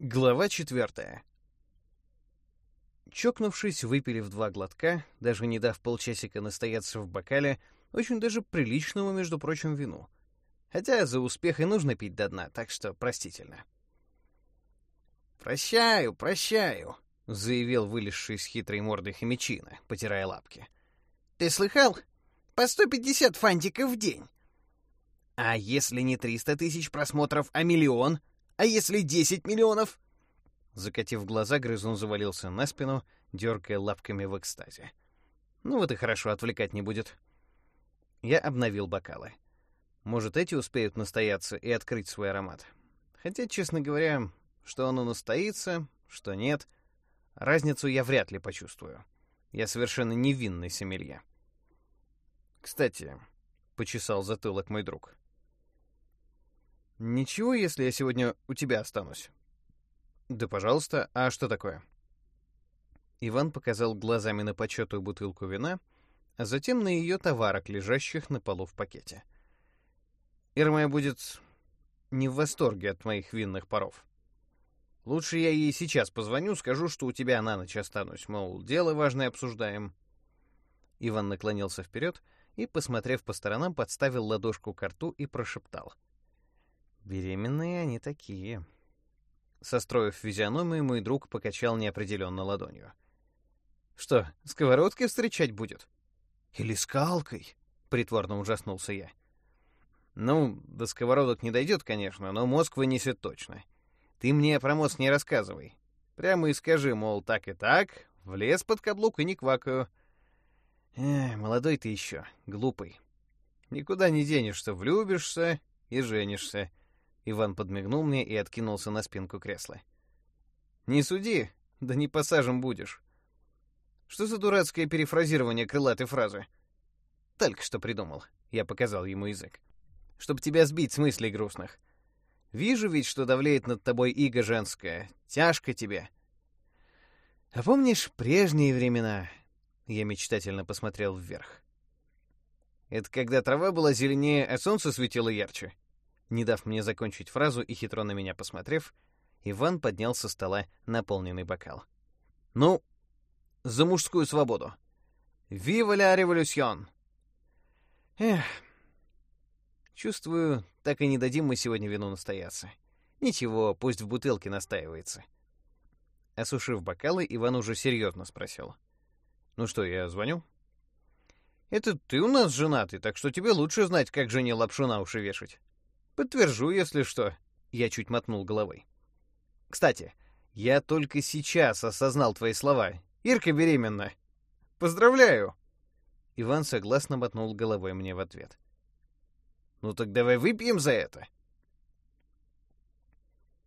Глава четвертая. Чокнувшись, выпили в два глотка, даже не дав полчасика настояться в бокале, очень даже приличному, между прочим, вину. Хотя за успех и нужно пить до дна, так что простительно. «Прощаю, прощаю», — заявил вылезший с хитрой мордой хомячина, потирая лапки. «Ты слыхал? По сто пятьдесят фантиков в день. А если не триста тысяч просмотров, а миллион? А если десять миллионов?» Закатив глаза, грызун завалился на спину, дергая лапками в экстазе. «Ну вот и хорошо, отвлекать не будет». Я обновил бокалы. Может, эти успеют настояться и открыть свой аромат. Хотя, честно говоря, что оно настоится, что нет, разницу я вряд ли почувствую. Я совершенно невинный сомелье. «Кстати», — почесал затылок мой друг, — «ничего, если я сегодня у тебя останусь?» «Да, пожалуйста. А что такое?» Иван показал глазами на почетую бутылку вина, а затем на ее товарок, лежащих на полу в пакете. «Ирма будет не в восторге от моих винных паров. Лучше я ей сейчас позвоню, скажу, что у тебя на ночь останусь, мол, дело важное обсуждаем». Иван наклонился вперед и, посмотрев по сторонам, подставил ладошку к рту и прошептал. «Беременные они такие». Состроив физиономию, мой друг покачал неопределенно ладонью. «Что, сковородки встречать будет?» «Или скалкой?» — притворно ужаснулся я. «Ну, до сковородок не дойдет, конечно, но мозг вынесет точно. Ты мне про мозг не рассказывай. Прямо и скажи, мол, так и так, влез под каблук и не квакаю. Эх, молодой ты еще, глупый. Никуда не денешься, влюбишься и женишься. Иван подмигнул мне и откинулся на спинку кресла. «Не суди, да не посажен будешь». «Что за дурацкое перефразирование крылатой фразы?» «Только что придумал», — я показал ему язык. «Чтоб тебя сбить с мыслей грустных. Вижу ведь, что давлеет над тобой иго женское. Тяжко тебе». «А помнишь прежние времена?» Я мечтательно посмотрел вверх. «Это когда трава была зеленее, а солнце светило ярче?» Не дав мне закончить фразу и хитро на меня посмотрев, Иван поднял со стола наполненный бокал. «Ну, за мужскую свободу! Вива ля революцион!» Эх, чувствую, так и не дадим мы сегодня вину настояться. Ничего, пусть в бутылке настаивается. Осушив бокалы, Иван уже серьезно спросил. «Ну что, я звоню?» «Это ты у нас женатый, так что тебе лучше знать, как жене лапшу на уши вешать». Подтвержу, если что. Я чуть мотнул головой. Кстати, я только сейчас осознал твои слова. Ирка беременна. Поздравляю. Иван согласно мотнул головой мне в ответ. Ну так давай выпьем за это.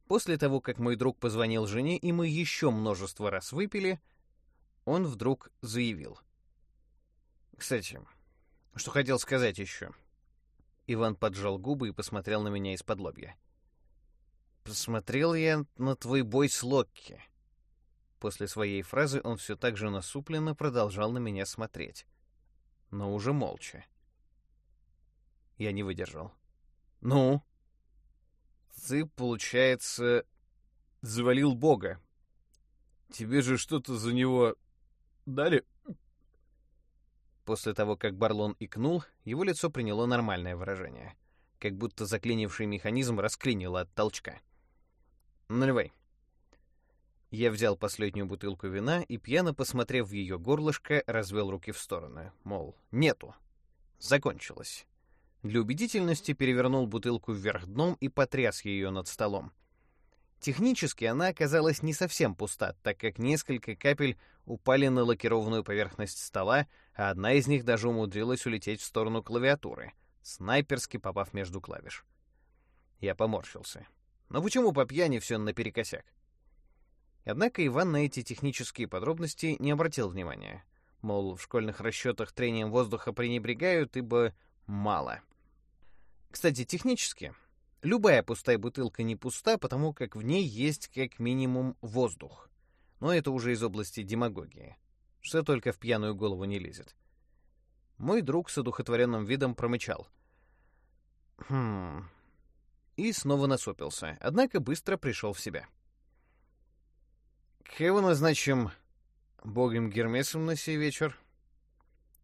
После того, как мой друг позвонил жене, и мы еще множество раз выпили, он вдруг заявил. Кстати, что хотел сказать еще. Иван поджал губы и посмотрел на меня из-под лобья. «Посмотрел я на твой бой с Локки». После своей фразы он все так же насупленно продолжал на меня смотреть. Но уже молча. Я не выдержал. «Ну?» «Ты, получается, завалил Бога. Тебе же что-то за него дали?» После того, как Барлон икнул, его лицо приняло нормальное выражение, как будто заклинивший механизм расклинило от толчка. «Наливай». Я взял последнюю бутылку вина и, пьяно посмотрев в ее горлышко, развел руки в стороны, мол, нету. Закончилось. Для убедительности перевернул бутылку вверх дном и потряс ее над столом. Технически она оказалась не совсем пуста, так как несколько капель упали на лакированную поверхность стола, а одна из них даже умудрилась улететь в сторону клавиатуры, снайперски попав между клавиш. Я поморщился. Но почему по пьяни все наперекосяк? Однако Иван на эти технические подробности не обратил внимания. Мол, в школьных расчетах трением воздуха пренебрегают, ибо мало. Кстати, технически Любая пустая бутылка не пуста, потому как в ней есть как минимум воздух. Но это уже из области демагогии. Что только в пьяную голову не лезет. Мой друг с одухотворенным видом промычал. Хм... И снова насупился, однако быстро пришел в себя. кого назначим богом Гермесом на сей вечер?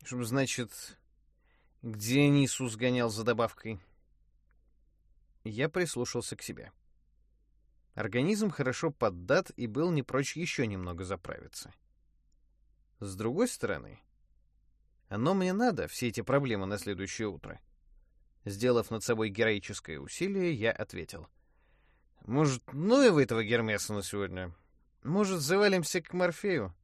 Чтобы, значит, где Нису сгонял за добавкой? Я прислушался к себе. Организм хорошо поддат и был не прочь еще немного заправиться. С другой стороны, оно мне надо, все эти проблемы на следующее утро. Сделав над собой героическое усилие, я ответил. «Может, ну и вы этого Гермеса на сегодня? Может, завалимся к Морфею?»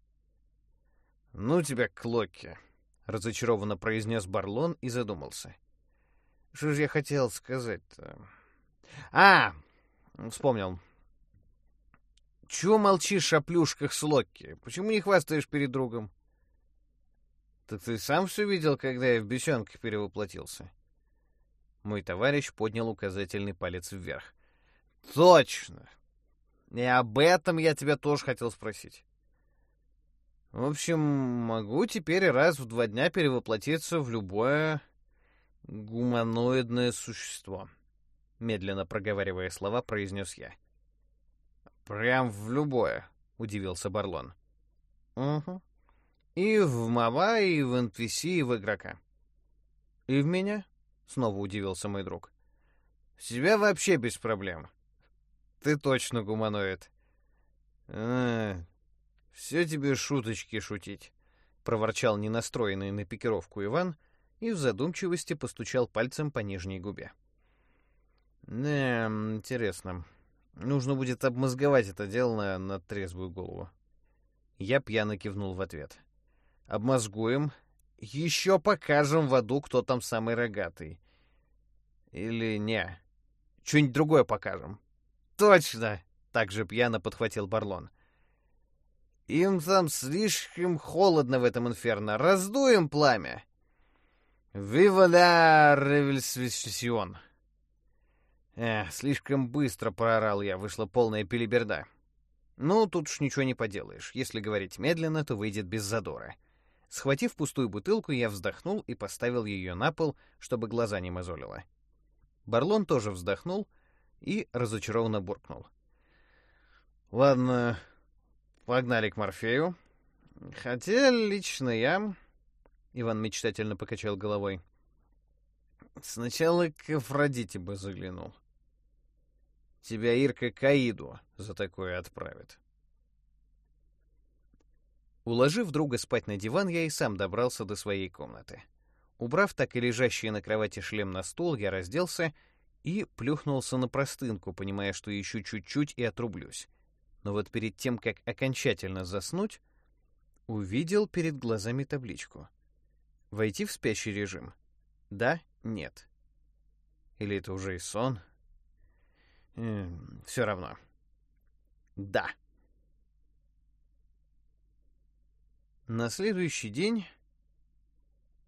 «Ну тебя к Локи», — разочарованно произнес Барлон и задумался. «Что же я хотел сказать-то?» «А, вспомнил. Чего молчишь о плюшках с Локи? Почему не хвастаешь перед другом?» «Так ты сам все видел, когда я в бесенке перевоплотился?» Мой товарищ поднял указательный палец вверх. «Точно! И об этом я тебя тоже хотел спросить. В общем, могу теперь раз в два дня перевоплотиться в любое гуманоидное существо», медленно проговаривая слова, произнес я. «Прям в любое», — удивился Барлон. «Угу. И в Мава, и в NPC, и в игрока». «И в меня?» — снова удивился мой друг. «Себя вообще без проблем. Ты точно гуманоид». «А, все тебе шуточки шутить», — проворчал ненастроенный на пикировку Иван и в задумчивости постучал пальцем по нижней губе. «Не, интересно. Нужно будет обмозговать это дело на, на трезвую голову». Я пьяно кивнул в ответ. «Обмозгуем, еще покажем в аду, кто там самый рогатый. Или не. Что-нибудь другое покажем. Точно! Также пьяно подхватил Барлон. Им там слишком холодно в этом инферно. Раздуем пламя. Вива ля ревельсвисион. Эх, слишком быстро проорал я, вышла полная пелиберда. Ну, тут уж ничего не поделаешь. Если говорить медленно, то выйдет без задора. Схватив пустую бутылку, я вздохнул и поставил ее на пол, чтобы глаза не мозолило. Барлон тоже вздохнул и разочарованно буркнул. «Ладно, погнали к Морфею. Хотя лично я...» Иван мечтательно покачал головой. «Сначала к Афродите бы заглянул. Тебя Ирка Каиду за такое отправит». Уложив друга спать на диван, я и сам добрался до своей комнаты. Убрав так и лежащий на кровати шлем на стул, я разделся и плюхнулся на простынку, понимая, что еще чуть-чуть и отрублюсь. Но вот перед тем, как окончательно заснуть, увидел перед глазами табличку. Войти в спящий режим? Да? Нет. Или это уже и сон? Все равно. Да. На следующий день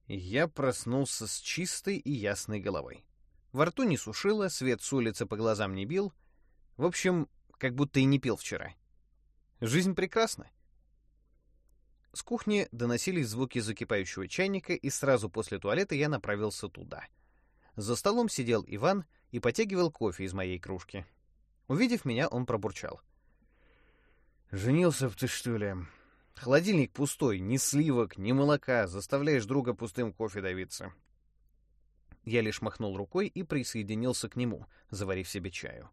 я проснулся с чистой и ясной головой. Во рту не сушило, свет с улицы по глазам не бил. В общем, как будто и не пил вчера. Жизнь прекрасна. С кухни доносились звуки закипающего чайника, и сразу после туалета я направился туда. За столом сидел Иван и потягивал кофе из моей кружки. Увидев меня, он пробурчал. «Женился б ты, что ли?» Холодильник пустой, ни сливок, ни молока, заставляешь друга пустым кофе давиться. Я лишь махнул рукой и присоединился к нему, заварив себе чаю.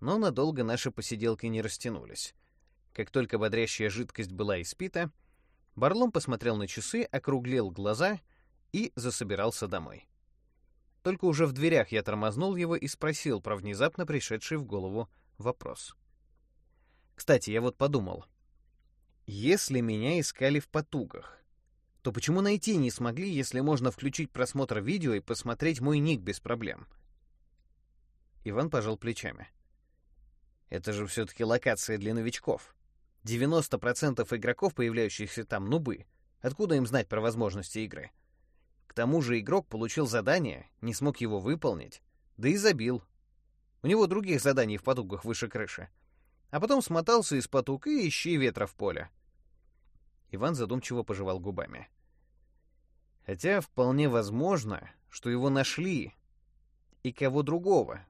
Но надолго наши посиделки не растянулись. Как только бодрящая жидкость была испита, Барлом посмотрел на часы, округлил глаза и засобирался домой. Только уже в дверях я тормознул его и спросил про внезапно пришедший в голову вопрос. Кстати, я вот подумал — если меня искали в потугах, то почему найти не смогли, если можно включить просмотр видео и посмотреть мой ник без проблем? Иван пожал плечами. Это же все-таки локация для новичков. 90% игроков, появляющихся там, нубы. Откуда им знать про возможности игры? К тому же игрок получил задание, не смог его выполнить, да и забил. У него других заданий в потугах выше крыши. А потом смотался из потуг и ищи ветра в поле. Иван задумчиво пожевал губами. Хотя вполне возможно, что его нашли. И кого другого.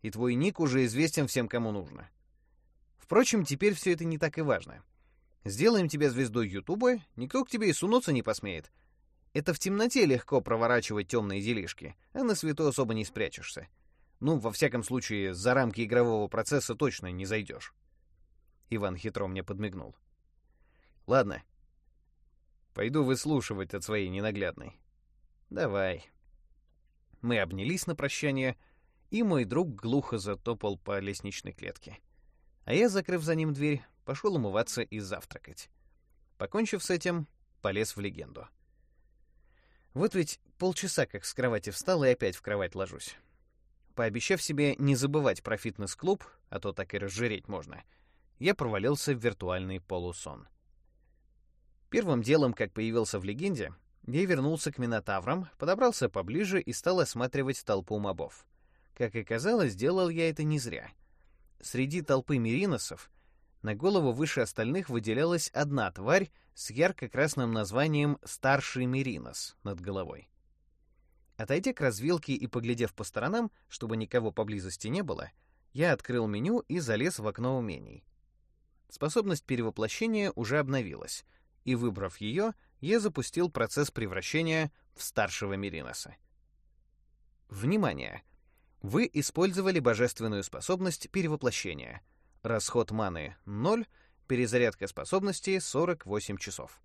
И твой ник уже известен всем, кому нужно. Впрочем, теперь все это не так и важно. Сделаем тебя звездой Ютуба, никто к тебе и сунуться не посмеет. Это в темноте легко проворачивать темные делишки, а на свету особо не спрячешься. Ну, во всяком случае, за рамки игрового процесса точно не зайдешь. Иван хитро мне подмигнул. Ладно. Пойду выслушивать от своей ненаглядной. Давай. Мы обнялись на прощание, и мой друг глухо затопал по лестничной клетке. А я, закрыв за ним дверь, пошел умываться и завтракать. Покончив с этим, полез в легенду. Вот ведь полчаса как с кровати встал и опять в кровать ложусь. Пообещав себе не забывать про фитнес-клуб, а то так и разжиреть можно, я провалился в виртуальный полусон. Первым делом, как появился в легенде, я вернулся к Минотаврам, подобрался поближе и стал осматривать толпу мобов. Как оказалось, делал я это не зря. Среди толпы мериносов на голову выше остальных выделялась одна тварь с ярко-красным названием «Старший Меринос» над головой. Отойдя к развилке и поглядев по сторонам, чтобы никого поблизости не было, я открыл меню и залез в окно умений. Способность перевоплощения уже обновилась, и, выбрав ее, я запустил процесс превращения в старшего Мериноса. Внимание! Вы использовали божественную способность перевоплощения. Расход маны — 0, перезарядка способности — 48 часов.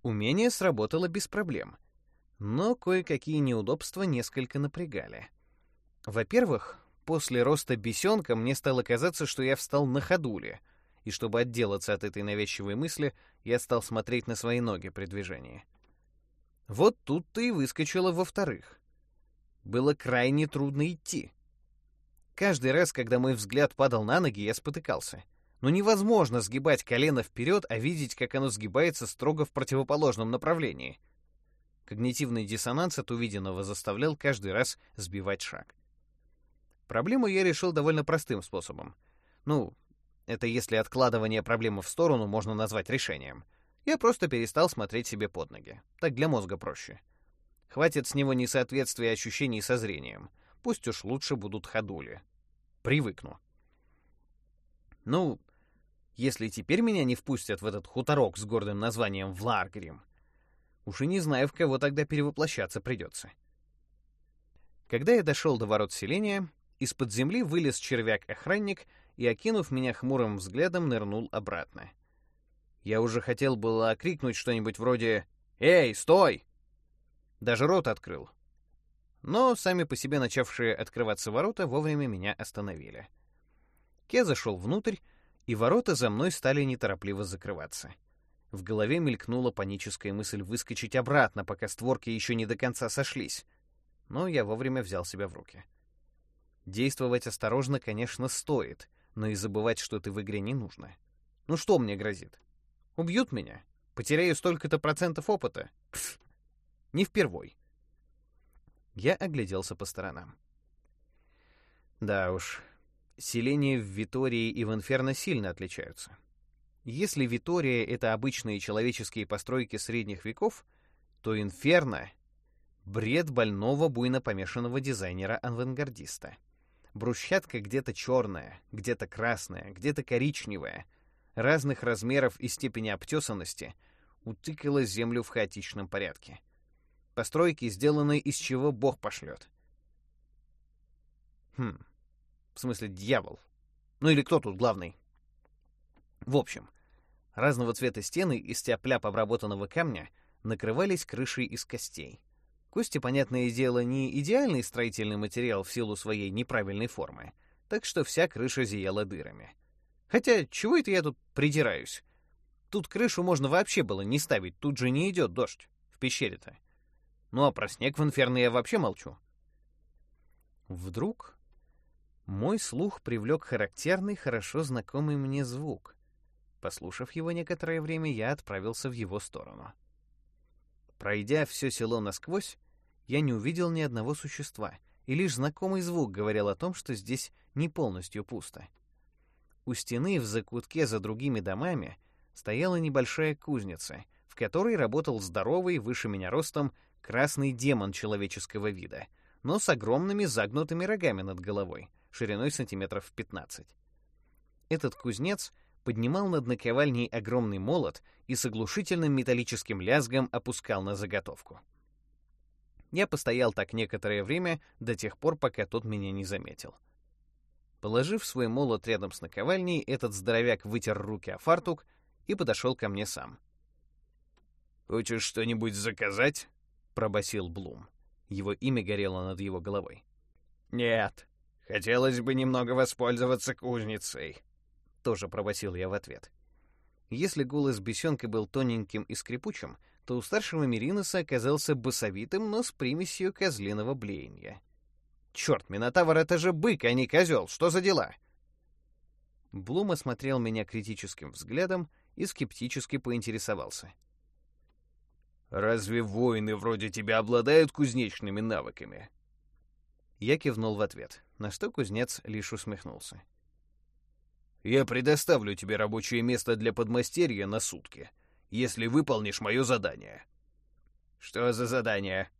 Умение сработало без проблем, но кое-какие неудобства несколько напрягали. Во-первых, после роста бесенка мне стало казаться, что я встал на ходуле, и чтобы отделаться от этой навязчивой мысли, я стал смотреть на свои ноги при движении. Вот тут-то и выскочило во-вторых. Было крайне трудно идти. Каждый раз, когда мой взгляд падал на ноги, я спотыкался. Но невозможно сгибать колено вперед, а видеть, как оно сгибается строго в противоположном направлении. Когнитивный диссонанс от увиденного заставлял каждый раз сбивать шаг. Проблему я решил довольно простым способом. Ну, это если откладывание проблемы в сторону можно назвать решением. Я просто перестал смотреть себе под ноги. Так для мозга проще. Хватит с него несоответствия ощущений со зрением. Пусть уж лучше будут ходули. Привыкну. Ну, если теперь меня не впустят в этот хуторок с гордым названием Вларгрим, уж и не знаю, в кого тогда перевоплощаться придется. Когда я дошел до ворот селения, из-под земли вылез червяк-охранник и, окинув меня хмурым взглядом, нырнул обратно. Я уже хотел было окрикнуть что-нибудь вроде «Эй, стой!» Даже рот открыл. Но сами по себе начавшие открываться ворота вовремя меня остановили. Я зашел внутрь, и ворота за мной стали неторопливо закрываться. В голове мелькнула паническая мысль выскочить обратно, пока створки еще не до конца сошлись. Но я вовремя взял себя в руки. Действовать осторожно, конечно, стоит, но и забывать, что ты в игре не нужно. Ну что мне грозит? Убьют меня? Потеряю столько-то процентов опыта? Пф, не впервой. Я огляделся по сторонам. Да уж, селения в Витории и в Инферно сильно отличаются. Если Витория — это обычные человеческие постройки средних веков, то Инферно — бред больного буйно помешанного дизайнера-авангардиста. Брусчатка где-то черная, где-то красная, где-то коричневая, разных размеров и степени обтесанности, утыкала землю в хаотичном порядке — Постройки, сделанные из чего Бог пошлет. Хм, в смысле дьявол. Ну или кто тут главный? В общем, разного цвета стены из тяп-ляп обработанного камня накрывались крышей из костей. Кости, понятное дело, не идеальный строительный материал в силу своей неправильной формы, так что вся крыша зияла дырами. Хотя, чего это я тут придираюсь? Тут крышу можно вообще было не ставить, тут же не идет дождь. В пещере-то. Ну а про снег в Инферно я вообще молчу. Вдруг мой слух привлек характерный, хорошо знакомый мне звук. Послушав его некоторое время, я отправился в его сторону. Пройдя все село насквозь, я не увидел ни одного существа, и лишь знакомый звук говорил о том, что здесь не полностью пусто. У стены в закутке за другими домами стояла небольшая кузница, в которой работал здоровый, выше меня ростом, красный демон человеческого вида, но с огромными загнутыми рогами над головой, шириной сантиметров 15. Этот кузнец поднимал над наковальней огромный молот и с оглушительным металлическим лязгом опускал на заготовку. Я постоял так некоторое время, до тех пор, пока тот меня не заметил. Положив свой молот рядом с наковальней, этот здоровяк вытер руки о фартук и подошел ко мне сам. «Хочешь что-нибудь заказать?» — пробасил Блум. Его имя горело над его головой. «Нет, хотелось бы немного воспользоваться кузницей», — тоже пробасил я в ответ. Если голос бесенка был тоненьким и скрипучим, то у старшего Мириноса оказался басовитым, но с примесью козлиного блеяния. «Черт, Минотавр — это же бык, а не козел! Что за дела?» Блум осмотрел меня критическим взглядом и скептически поинтересовался. «Разве воины вроде тебя обладают кузнечными навыками?» Я кивнул в ответ, на что кузнец лишь усмехнулся. «Я предоставлю тебе рабочее место для подмастерья на сутки, если выполнишь мое задание». «Что за задание?»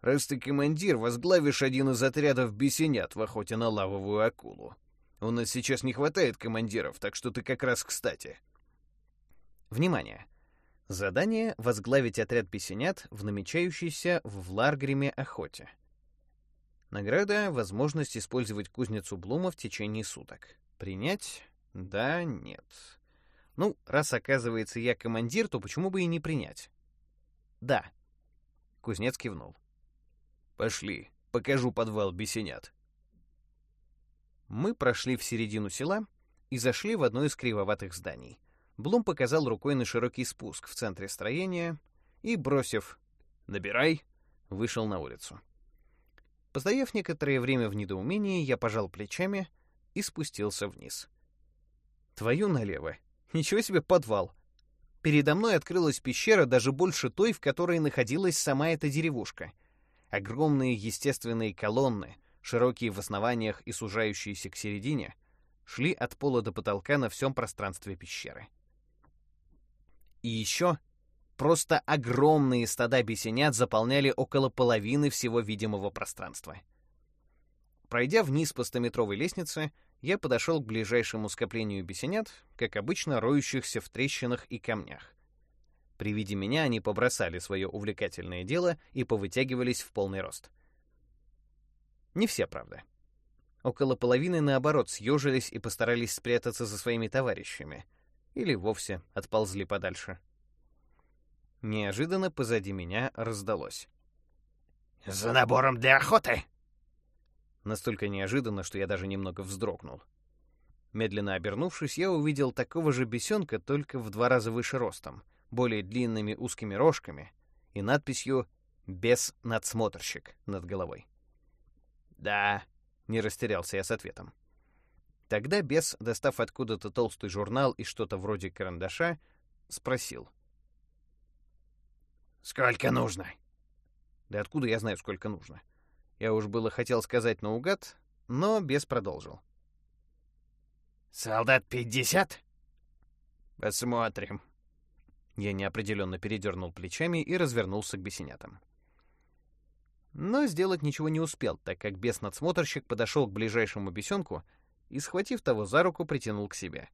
«Раз ты командир, возглавишь один из отрядов бесенят в охоте на лавовую акулу. У нас сейчас не хватает командиров, так что ты как раз кстати». Внимание! Задание — возглавить отряд бесенят в намечающейся в Ларгриме охоте. Награда — возможность использовать кузницу Блума в течение суток. Принять? Да, нет. Ну, раз оказывается я командир, то почему бы и не принять? Да. Кузнец кивнул. Пошли, покажу подвал бесенят. Мы прошли в середину села и зашли в одно из кривоватых зданий. Блум показал рукой на широкий спуск в центре строения и, бросив «Набирай», вышел на улицу. Постояв некоторое время в недоумении, я пожал плечами и спустился вниз. Твою налево. Ничего себе подвал. Передо мной открылась пещера даже больше той, в которой находилась сама эта деревушка. Огромные естественные колонны, широкие в основаниях и сужающиеся к середине, шли от пола до потолка на всем пространстве пещеры. И еще просто огромные стада бесенят заполняли около половины всего видимого пространства. Пройдя вниз по стометровой лестнице, я подошел к ближайшему скоплению бесенят, как обычно роющихся в трещинах и камнях. При виде меня они побросали свое увлекательное дело и повытягивались в полный рост. Не все, правда. Около половины, наоборот, съежились и постарались спрятаться за своими товарищами — или вовсе отползли подальше. Неожиданно позади меня раздалось. «За набором для охоты!» Настолько неожиданно, что я даже немного вздрогнул. Медленно обернувшись, я увидел такого же бесенка, только в два раза выше ростом, более длинными узкими рожками и надписью «Бес-надсмотрщик» над головой. «Да», — не растерялся я с ответом. Тогда бес, достав откуда-то толстый журнал и что-то вроде карандаша, спросил. «Сколько нужно?» Да откуда я знаю, сколько нужно? Я уж было хотел сказать наугад, но бес продолжил. «Солдат пятьдесят?» «Посмотрим». Я неопределенно передернул плечами и развернулся к бесенятам. Но сделать ничего не успел, так как бес-надсмотрщик подошел к ближайшему бесенку — и, схватив того за руку, притянул к себе.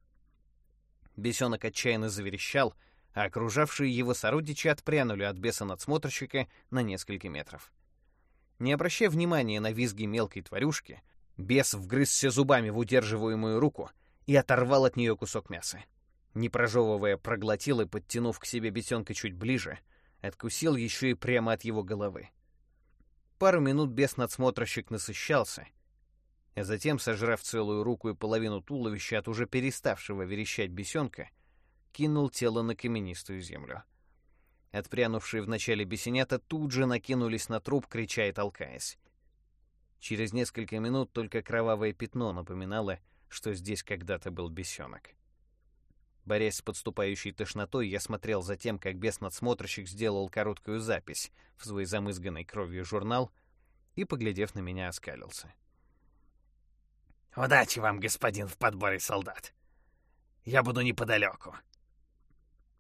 Бесенок отчаянно заверещал, а окружавшие его сородичи отпрянули от беса-надсмотрщика на несколько метров. Не обращая внимания на визги мелкой тварюшки, бес вгрызся зубами в удерживаемую руку и оторвал от нее кусок мяса. Не прожевывая, проглотил и, подтянув к себе бесенка чуть ближе, откусил еще и прямо от его головы. Пару минут бес-надсмотрщик насыщался — а затем, сожрав целую руку и половину туловища от уже переставшего верещать бесенка, кинул тело на каменистую землю. Отпрянувшие вначале бесенята тут же накинулись на труп, крича и толкаясь. Через несколько минут только кровавое пятно напоминало, что здесь когда-то был бесенок. Борясь с подступающей тошнотой, я смотрел за тем, как бес-надсмотрщик сделал короткую запись в свой замызганный кровью журнал и, поглядев на меня, оскалился. — Удачи вам, господин, в подборе солдат. Я буду неподалеку.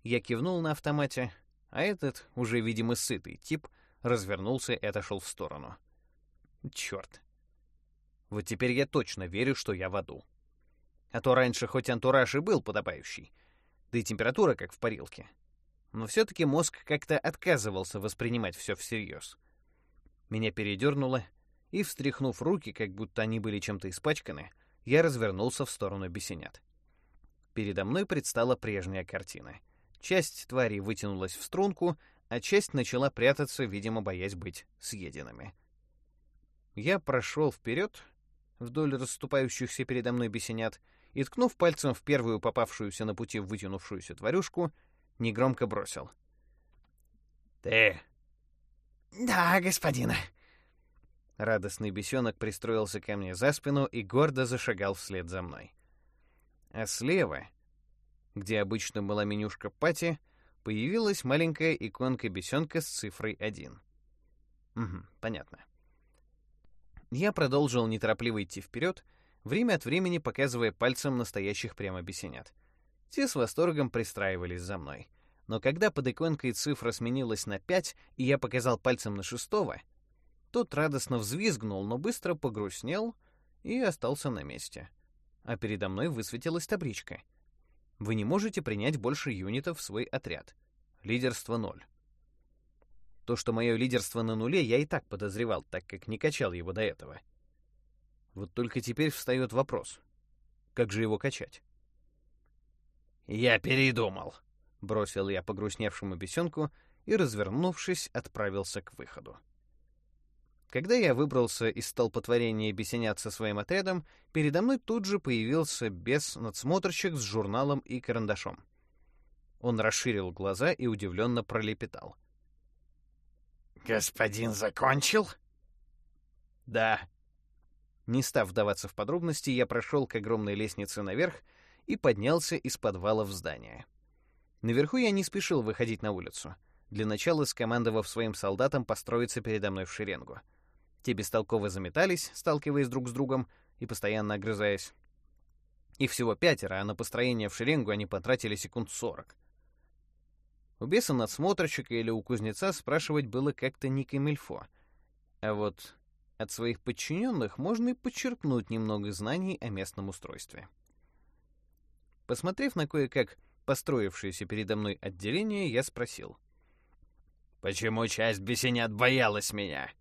Я кивнул на автомате, а этот, уже, видимо, сытый тип, развернулся и отошел в сторону. Черт. Вот теперь я точно верю, что я в аду. А то раньше хоть антураж и был подобающий, да и температура как в парилке. Но все-таки мозг как-то отказывался воспринимать все всерьез. Меня передернуло, и, встряхнув руки, как будто они были чем-то испачканы, я развернулся в сторону бесенят. Передо мной предстала прежняя картина. Часть тварей вытянулась в струнку, а часть начала прятаться, видимо, боясь быть съеденными. Я прошел вперед, вдоль расступающихся передо мной бесенят, и, ткнув пальцем в первую попавшуюся на пути вытянувшуюся тварюшку, негромко бросил. «Ты!» «Да, господина!» Радостный бесенок пристроился ко мне за спину и гордо зашагал вслед за мной. А слева, где обычно была менюшка пати, появилась маленькая иконка бесенка с цифрой 1. Угу, понятно. Я продолжил неторопливо идти вперед, время от времени показывая пальцем настоящих прямо бесенят. Те с восторгом пристраивались за мной. Но когда под иконкой цифра сменилась на 5, и я показал пальцем на шестого, тот радостно взвизгнул, но быстро погрустнел и остался на месте. А передо мной высветилась табличка. Вы не можете принять больше юнитов в свой отряд. Лидерство ноль. То, что мое лидерство на нуле, я и так подозревал, так как не качал его до этого. Вот только теперь встает вопрос. Как же его качать? «Я передумал», — бросил я погрустневшему бесенку и, развернувшись, отправился к выходу. Когда я выбрался из столпотворения бесенят со своим отрядом, передо мной тут же появился бес-надсмотрщик с журналом и карандашом. Он расширил глаза и удивленно пролепетал. «Господин закончил?» «Да». Не став вдаваться в подробности, я прошел к огромной лестнице наверх и поднялся из подвала в здание. Наверху я не спешил выходить на улицу, для начала скомандовав своим солдатам построиться передо мной в шеренгу. Те бестолково заметались, сталкиваясь друг с другом и постоянно огрызаясь. Их всего пятеро, а на построение в шеренгу они потратили секунд сорок. У беса надсмотрщика или у кузнеца спрашивать было как-то не камильфо. А вот от своих подчиненных можно и подчеркнуть немного знаний о местном устройстве. Посмотрев на кое-как построившееся передо мной отделение, я спросил. «Почему часть бесенят боялась меня?»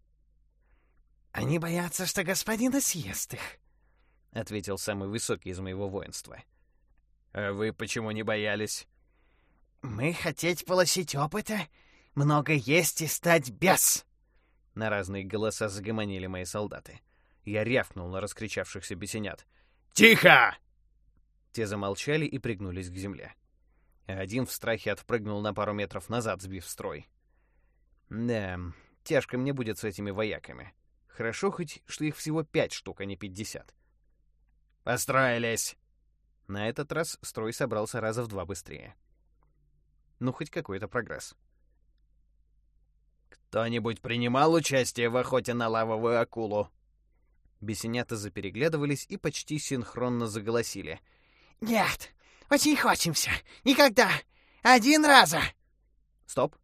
«Они боятся, что господина съест их», — ответил самый высокий из моего воинства. «А вы почему не боялись?» «Мы хотеть полосить опыта, много есть и стать бес!» На разные голоса загомонили мои солдаты. Я рявкнул на раскричавшихся бесенят. «Тихо!» Те замолчали и пригнулись к земле. Один в страхе отпрыгнул на пару метров назад, сбив строй. Да, тяжко мне будет с этими вояками. Хорошо хоть, что их всего пять штук, а не пятьдесят. «Построились!» На этот раз строй собрался раза в два быстрее. Ну, хоть какой-то прогресс. «Кто-нибудь принимал участие в охоте на лавовую акулу?» Бесенята запереглядывались и почти синхронно заголосили — «Нет, очень хочемся. Никогда. Один раза!» «Стоп!»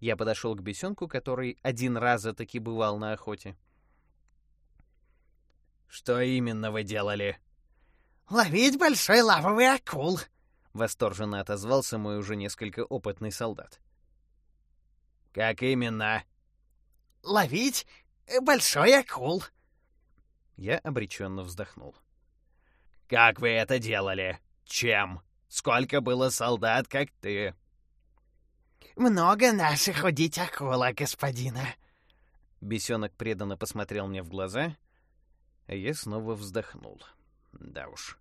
Я подошел к бесенку, который один раза таки бывал на охоте. «Что именно вы делали?» «Ловить большой лавовый акул!» — восторженно отозвался мой уже несколько опытный солдат. «Как именно?» «Ловить большой акул!» Я обреченно вздохнул. Как вы это делали? Чем? Сколько было солдат, как ты?» «Много наших удить акула, господина». Бесенок преданно посмотрел мне в глаза, а я снова вздохнул. Да уж,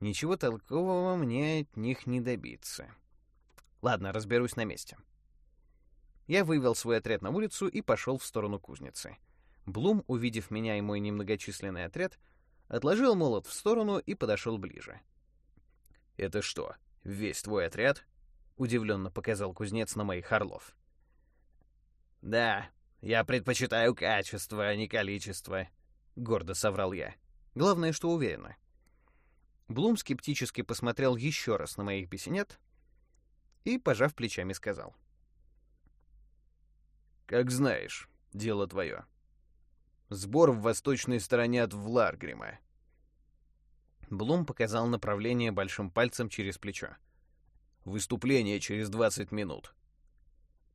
ничего толкового мне от них не добиться. Ладно, разберусь на месте. Я вывел свой отряд на улицу и пошел в сторону кузницы. Блум, увидев меня и мой немногочисленный отряд, отложил молот в сторону и подошел ближе. «Это что, весь твой отряд?» — удивленно показал кузнец на моих орлов. «Да, я предпочитаю качество, а не количество», — гордо соврал я. Главное, что уверенно. Блум скептически посмотрел еще раз на моих бесенят и, пожав плечами, сказал. «Как знаешь, дело твое. Сбор в восточной стороне от Вларгрима. Блум показал направление большим пальцем через плечо. «Выступление через 20 минут».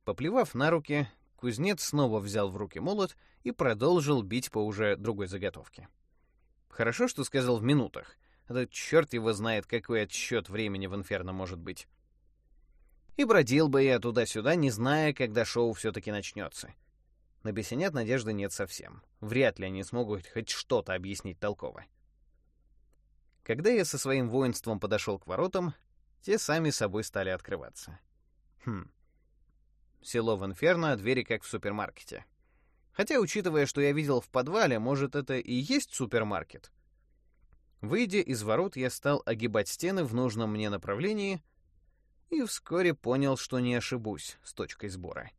Поплевав на руки, кузнец снова взял в руки молот и продолжил бить по уже другой заготовке. Хорошо, что сказал в минутах. Это черт его знает, какой отсчет времени в инферно может быть. И бродил бы я туда-сюда, не зная, когда шоу все-таки начнется. На бесенят надежды нет совсем. Вряд ли они смогут хоть что-то объяснить толково. Когда я со своим воинством подошел к воротам, те сами собой стали открываться. Хм. Село в Инферно, двери как в супермаркете. Хотя, учитывая, что я видел в подвале, может, это и есть супермаркет. Выйдя из ворот, я стал огибать стены в нужном мне направлении и вскоре понял, что не ошибусь с точкой сбора.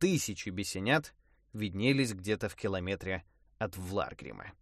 Тысячи бесенят виднелись где-то в километре от Вларгрима.